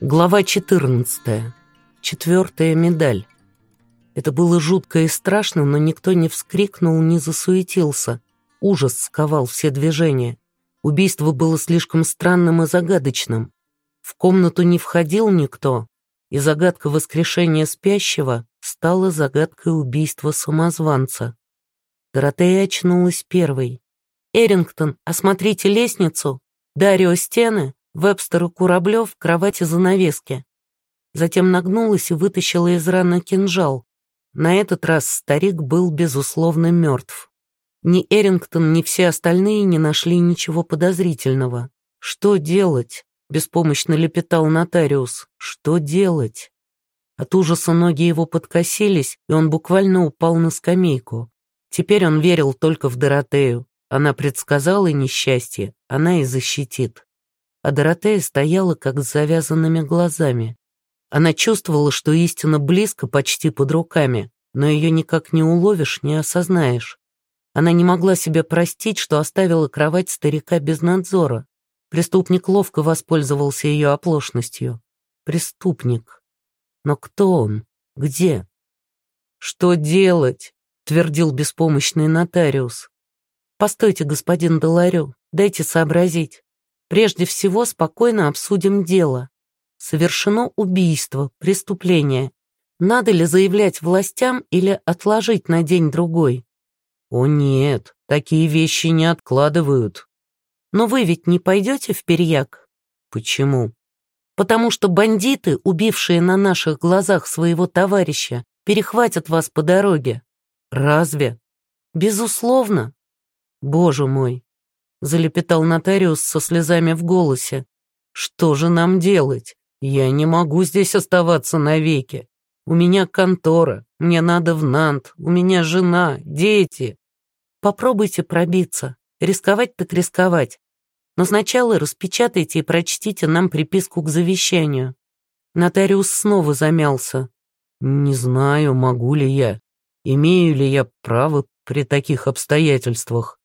Глава 14. Четвертая медаль. Это было жутко и страшно, но никто не вскрикнул, не засуетился. Ужас сковал все движения. Убийство было слишком странным и загадочным. В комнату не входил никто, и загадка воскрешения спящего стала загадкой убийства самозванца. Доротея очнулась первой. «Эрингтон, осмотрите лестницу! Дарио стены!» Вебстер и Кураблев в кровати занавески. Затем нагнулась и вытащила из раны кинжал. На этот раз старик был, безусловно, мертв. Ни Эрингтон, ни все остальные не нашли ничего подозрительного. «Что делать?» — беспомощно лепетал нотариус. «Что делать?» От ужаса ноги его подкосились, и он буквально упал на скамейку. Теперь он верил только в Доротею. Она предсказала несчастье, она и защитит а Доротея стояла как с завязанными глазами. Она чувствовала, что истина близко, почти под руками, но ее никак не уловишь, не осознаешь. Она не могла себе простить, что оставила кровать старика без надзора. Преступник ловко воспользовался ее оплошностью. Преступник. Но кто он? Где? «Что делать?» — твердил беспомощный нотариус. «Постойте, господин Доларю, дайте сообразить. Прежде всего спокойно обсудим дело. Совершено убийство, преступление. Надо ли заявлять властям или отложить на день-другой? О нет, такие вещи не откладывают. Но вы ведь не пойдете в Перьяк? Почему? Потому что бандиты, убившие на наших глазах своего товарища, перехватят вас по дороге. Разве? Безусловно. Боже мой, — залепетал нотариус со слезами в голосе. «Что же нам делать? Я не могу здесь оставаться навеки. У меня контора, мне надо в Нант, у меня жена, дети». «Попробуйте пробиться. Рисковать так рисковать. Но сначала распечатайте и прочтите нам приписку к завещанию». Нотариус снова замялся. «Не знаю, могу ли я, имею ли я право при таких обстоятельствах».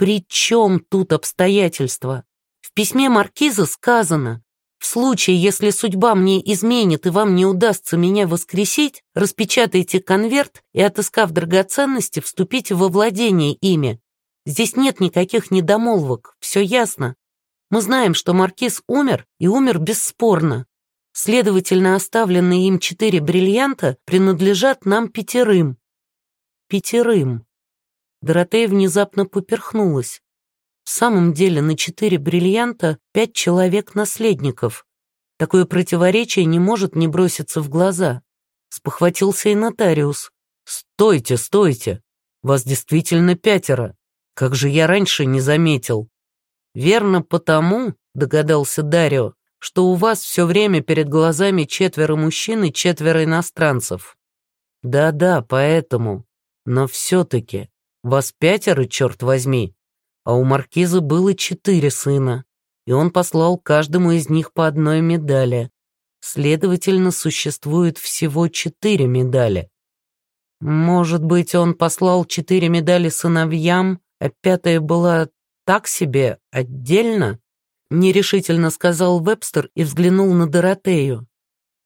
При чем тут обстоятельства? В письме Маркиза сказано, в случае, если судьба мне изменит и вам не удастся меня воскресить, распечатайте конверт и, отыскав драгоценности, вступите во владение ими. Здесь нет никаких недомолвок, все ясно. Мы знаем, что Маркиз умер, и умер бесспорно. Следовательно, оставленные им четыре бриллианта принадлежат нам пятерым. Пятерым. Доротея внезапно поперхнулась. В самом деле на четыре бриллианта пять человек-наследников. Такое противоречие не может не броситься в глаза. Спохватился и нотариус. «Стойте, стойте! Вас действительно пятеро. Как же я раньше не заметил?» «Верно потому, — догадался Дарио, — что у вас все время перед глазами четверо мужчин и четверо иностранцев». «Да-да, поэтому. Но все-таки вас пятеро, черт возьми. А у маркиза было четыре сына, и он послал каждому из них по одной медали. Следовательно, существует всего четыре медали. Может быть, он послал четыре медали сыновьям, а пятая была так себе, отдельно? Нерешительно сказал Вебстер и взглянул на Доротею.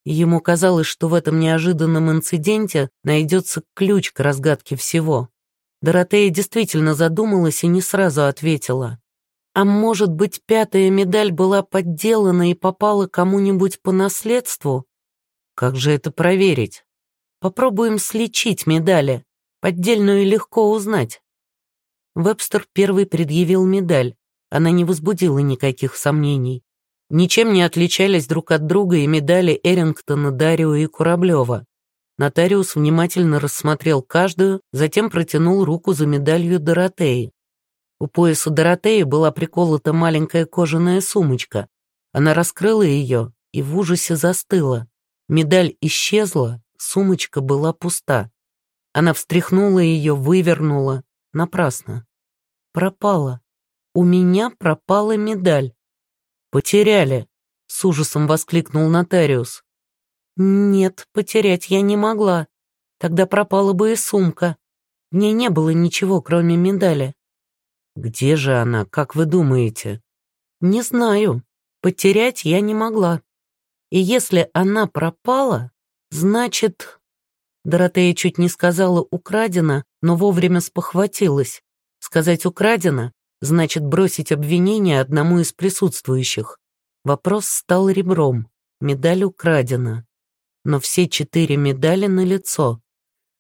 Ему казалось, что в этом неожиданном инциденте найдется ключ к разгадке всего. Доротея действительно задумалась и не сразу ответила. А может быть, пятая медаль была подделана и попала кому-нибудь по наследству? Как же это проверить? Попробуем сличить медали. Поддельную легко узнать. Вебстер первый предъявил медаль. Она не возбудила никаких сомнений. Ничем не отличались друг от друга и медали Эрингтона, Дарио и Кураблева. Нотариус внимательно рассмотрел каждую, затем протянул руку за медалью Доротеи. У пояса Доротеи была приколота маленькая кожаная сумочка. Она раскрыла ее и в ужасе застыла. Медаль исчезла, сумочка была пуста. Она встряхнула ее, вывернула. Напрасно. Пропала. У меня пропала медаль. «Потеряли!» — с ужасом воскликнул нотариус. Нет, потерять я не могла. Тогда пропала бы и сумка. В ней не было ничего, кроме медали. Где же она, как вы думаете? Не знаю. Потерять я не могла. И если она пропала, значит... Доротея чуть не сказала «украдена», но вовремя спохватилась. Сказать «украдена» значит бросить обвинение одному из присутствующих. Вопрос стал ребром. Медаль украдена. Но все четыре медали на лицо.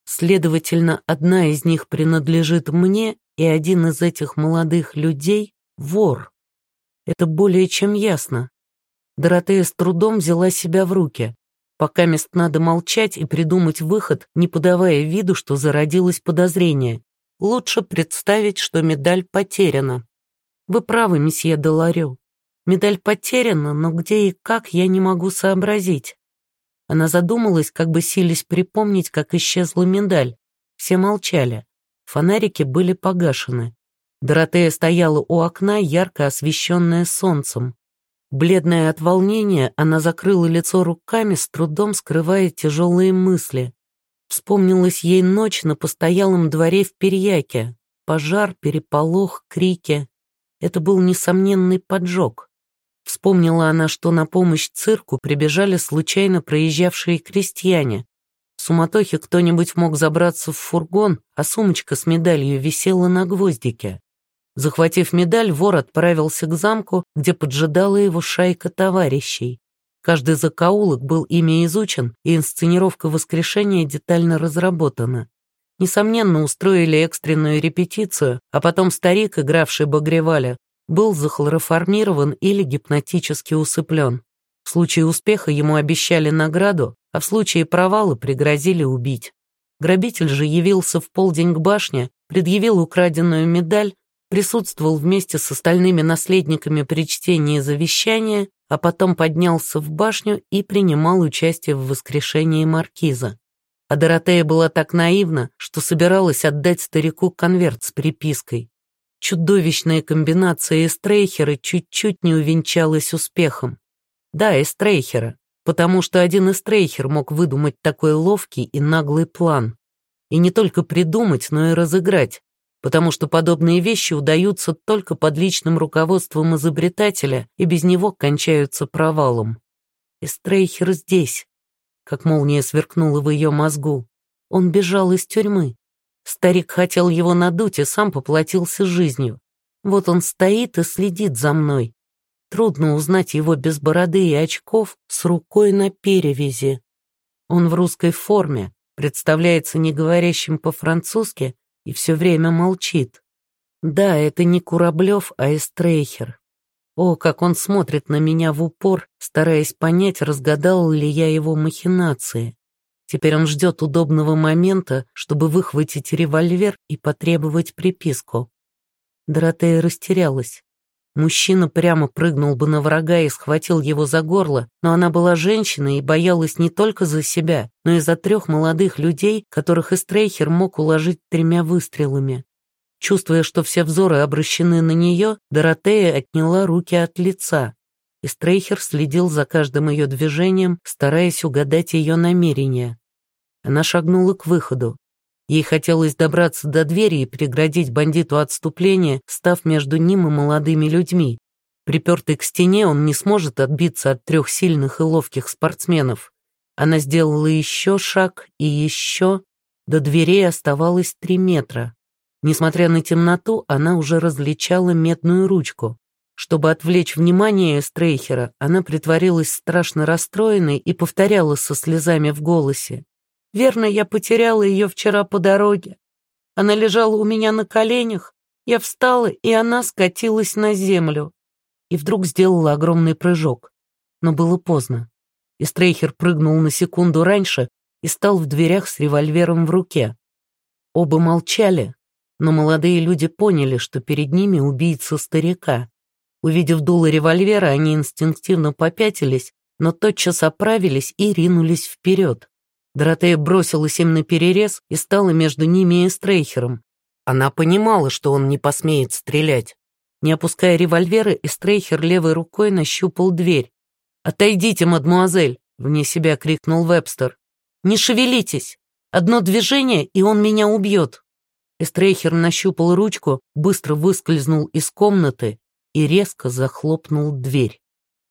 Следовательно, одна из них принадлежит мне, и один из этих молодых людей — вор. Это более чем ясно. Доротея с трудом взяла себя в руки. Пока мест надо молчать и придумать выход, не подавая виду, что зародилось подозрение. Лучше представить, что медаль потеряна. Вы правы, месье Деларю. Медаль потеряна, но где и как я не могу сообразить. Она задумалась, как бы сились припомнить, как исчезла медаль. Все молчали. Фонарики были погашены. Доротея стояла у окна, ярко освещенная солнцем. Бледная от волнения, она закрыла лицо руками, с трудом скрывая тяжелые мысли. Вспомнилась ей ночь на постоялом дворе в Перьяке. Пожар, переполох, крики. Это был несомненный поджог. Вспомнила она, что на помощь цирку прибежали случайно проезжавшие крестьяне. В суматохе кто-нибудь мог забраться в фургон, а сумочка с медалью висела на гвоздике. Захватив медаль, вор отправился к замку, где поджидала его шайка товарищей. Каждый закоулок был ими изучен, и инсценировка воскрешения детально разработана. Несомненно, устроили экстренную репетицию, а потом старик, игравший Багреваля, был захлороформирован или гипнотически усыплен. В случае успеха ему обещали награду, а в случае провала пригрозили убить. Грабитель же явился в полдень к башне, предъявил украденную медаль, присутствовал вместе с остальными наследниками при чтении завещания, а потом поднялся в башню и принимал участие в воскрешении маркиза. А Доротея была так наивна, что собиралась отдать старику конверт с припиской. Чудовищная комбинация Эстрейхера чуть-чуть не увенчалась успехом. Да, Эстрейхера, потому что один Эстрейхер мог выдумать такой ловкий и наглый план. И не только придумать, но и разыграть, потому что подобные вещи удаются только под личным руководством изобретателя и без него кончаются провалом. Эстрейхер здесь, как молния сверкнула в ее мозгу. Он бежал из тюрьмы. Старик хотел его надуть и сам поплатился жизнью. Вот он стоит и следит за мной. Трудно узнать его без бороды и очков с рукой на перевязи. Он в русской форме, представляется не говорящим по-французски и все время молчит. Да, это не Кураблев, а Эстрейхер. О, как он смотрит на меня в упор, стараясь понять, разгадал ли я его махинации. Теперь он ждет удобного момента, чтобы выхватить револьвер и потребовать приписку. Доротея растерялась. Мужчина прямо прыгнул бы на врага и схватил его за горло, но она была женщиной и боялась не только за себя, но и за трех молодых людей, которых Эстрейхер мог уложить тремя выстрелами. Чувствуя, что все взоры обращены на нее, Доротея отняла руки от лица. Эстрейхер следил за каждым ее движением, стараясь угадать ее намерения. Она шагнула к выходу. Ей хотелось добраться до двери и преградить бандиту отступление, став между ним и молодыми людьми. Припертый к стене, он не сможет отбиться от трех сильных и ловких спортсменов. Она сделала еще шаг и еще. До дверей оставалось три метра. Несмотря на темноту, она уже различала медную ручку. Чтобы отвлечь внимание Стрейхера, она притворилась страшно расстроенной и повторяла со слезами в голосе. Верно, я потеряла ее вчера по дороге. Она лежала у меня на коленях, я встала, и она скатилась на землю. И вдруг сделала огромный прыжок. Но было поздно. И Стрейхер прыгнул на секунду раньше и стал в дверях с револьвером в руке. Оба молчали, но молодые люди поняли, что перед ними убийца старика. Увидев дуло револьвера, они инстинктивно попятились, но тотчас оправились и ринулись вперед. Доротея бросилась им на перерез и стала между ними и Стрейхером. Она понимала, что он не посмеет стрелять. Не опуская револьвера, Эстрейхер левой рукой нащупал дверь. «Отойдите, мадмуазель!» — вне себя крикнул Вебстер. «Не шевелитесь! Одно движение, и он меня убьет!» Эстрейхер нащупал ручку, быстро выскользнул из комнаты и резко захлопнул дверь.